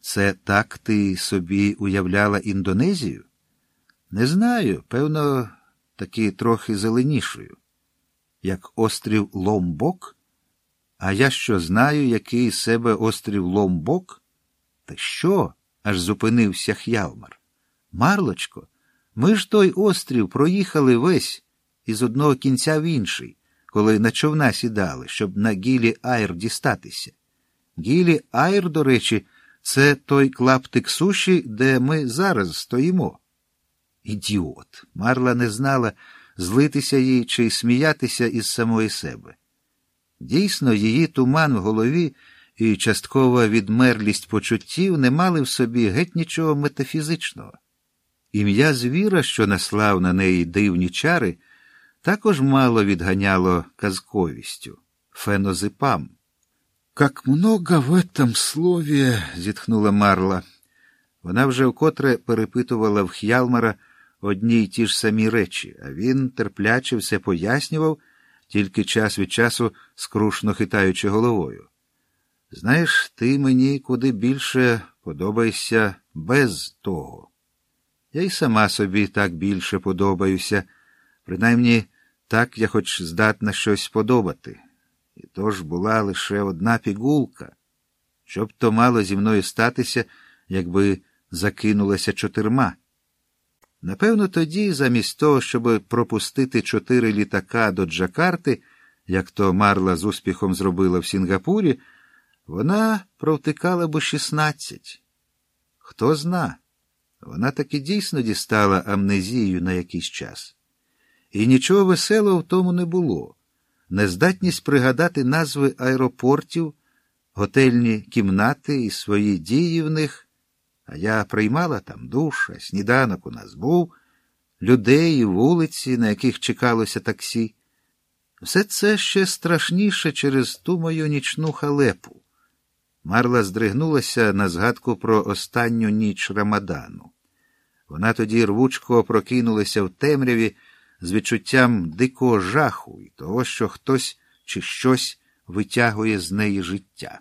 Це так ти собі уявляла Індонезію? Не знаю, певно, таки трохи зеленішою. Як острів Ломбок? А я що знаю, який із себе острів Ломбок? Та що? аж зупинився Х'ялмар. Марлочко, ми ж той острів проїхали весь із одного кінця в інший, коли на човна сідали, щоб на Гілі Айр дістатися. Гілі Айр, до речі, це той клаптик суші, де ми зараз стоїмо. Ідіот. Марла не знала, злитися їй чи сміятися із самої себе. Дійсно, її туман в голові і часткова відмерлість почуттів не мали в собі геть нічого метафізичного. Ім'я звіра, що наслав на неї дивні чари, також мало відганяло казковістю фенозипам. Как много в этом слові, зітхнула Марла. Вона вже вкотре перепитувала в Х'ялмара одні й ті ж самі речі, а він терпляче все пояснював, тільки час від часу скрушно хитаючи головою. Знаєш, ти мені куди більше подобаєшся без того. Я й сама собі так більше подобаюся, принаймні так я хоч здатна щось подобати. І то ж була лише одна пігулка. Щоб то мало зі мною статися, якби закинулася чотирма. Напевно, тоді, замість того, щоб пропустити чотири літака до Джакарти, як то Марла з успіхом зробила в Сінгапурі, вона провтикала б шістнадцять. Хто зна, вона таки дійсно дістала амнезію на якийсь час. І нічого веселого в тому не було. Нездатність пригадати назви аеропортів, готельні кімнати і свої дії в них, а я приймала там душ, а сніданок у нас був, людей і вулиці, на яких чекалося таксі. Все це ще страшніше через ту мою нічну халепу. Марла здригнулася на згадку про останню ніч Рамадану. Вона тоді рвучко прокинулася в темряві з відчуттям дикого жаху і того, що хтось чи щось витягує з неї життя.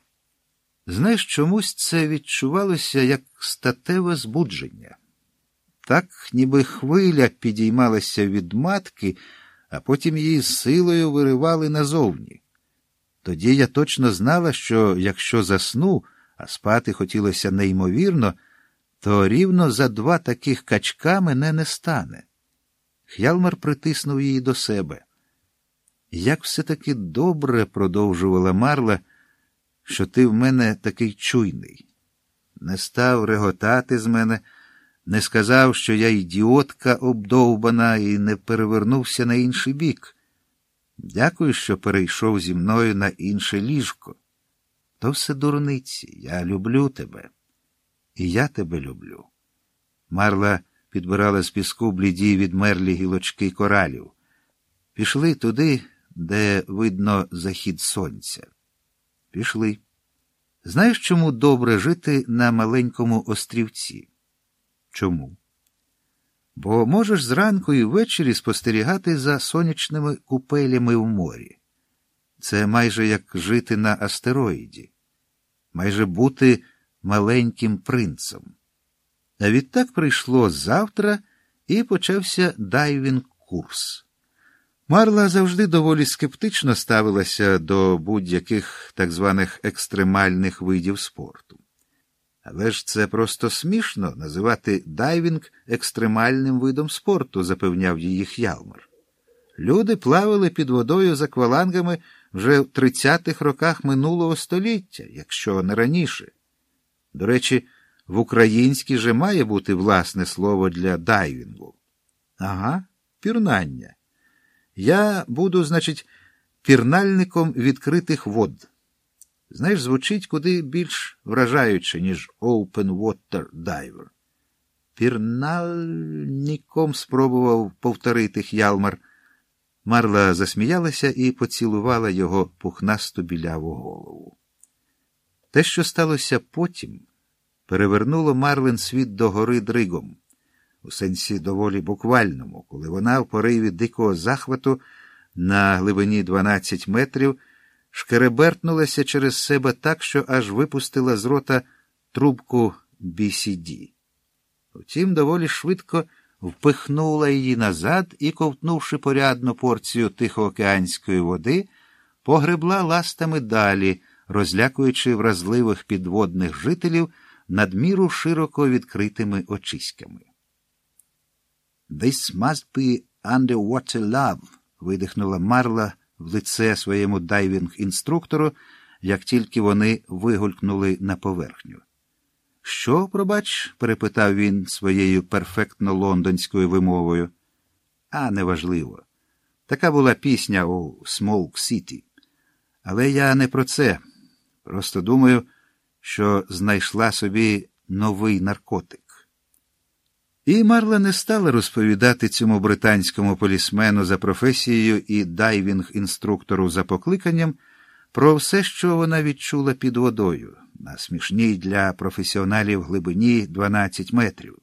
Знаєш, чомусь це відчувалося як статеве збудження. Так, ніби хвиля підіймалася від матки, а потім її силою виривали назовні. Тоді я точно знала, що якщо засну, а спати хотілося неймовірно, то рівно за два таких качка мене не стане. Х'ялмар притиснув її до себе. Як все таки добре, продовжувала Марла, що ти в мене такий чуйний. Не став реготати з мене, не сказав, що я ідіотка обдовбана, і не перевернувся на інший бік. Дякую, що перейшов зі мною на інше ліжко. То все дурниці. Я люблю тебе. І я тебе люблю. Марла підбирала з піску бліді відмерлі гілочки коралів. Пішли туди, де видно захід сонця. Пішли. Знаєш, чому добре жити на маленькому острівці? Чому? Бо можеш зранку і ввечері спостерігати за сонячними купелями в морі. Це майже як жити на астероїді, майже бути маленьким принцем. Відтак прийшло завтра і почався дайвінг курс. Марла завжди доволі скептично ставилася до будь-яких так званих екстремальних видів спорту. Але ж це просто смішно називати дайвінг екстремальним видом спорту, запевняв її Х'ялмар. Люди плавали під водою з аквалангами вже в 30-х роках минулого століття, якщо не раніше. До речі, в українській же має бути власне слово для дайвінгу. Ага, пірнання. Я буду, значить, пірнальником відкритих вод. Знаєш, звучить куди більш вражаюче, ніж Open Water Diver. Пірнальником спробував повторити Х'ялмар. Марла засміялася і поцілувала його пухнасту біляву голову. Те, що сталося потім, перевернуло Марлен світ до гори дригом, у сенсі доволі буквальному, коли вона в пориві дикого захвату на глибині 12 метрів шкеребертнулася через себе так, що аж випустила з рота трубку BCD. Втім, доволі швидко впихнула її назад і, ковтнувши порядну порцію тихоокеанської води, погребла ластами далі, розлякуючи вразливих підводних жителів надміру широко відкритими очиськами. This must be underwater love, видихнула Марла в лице своєму дайвінг-інструктору, як тільки вони вигулькнули на поверхню. Що, пробач? перепитав він своєю перфектно лондонською вимовою. А неважливо. Така була пісня у Смоук Сіті. Але я не про це. Просто думаю, що знайшла собі новий наркотик. І Марла не стала розповідати цьому британському полісмену за професією і дайвінг-інструктору за покликанням про все, що вона відчула під водою, на смішній для професіоналів глибині 12 метрів.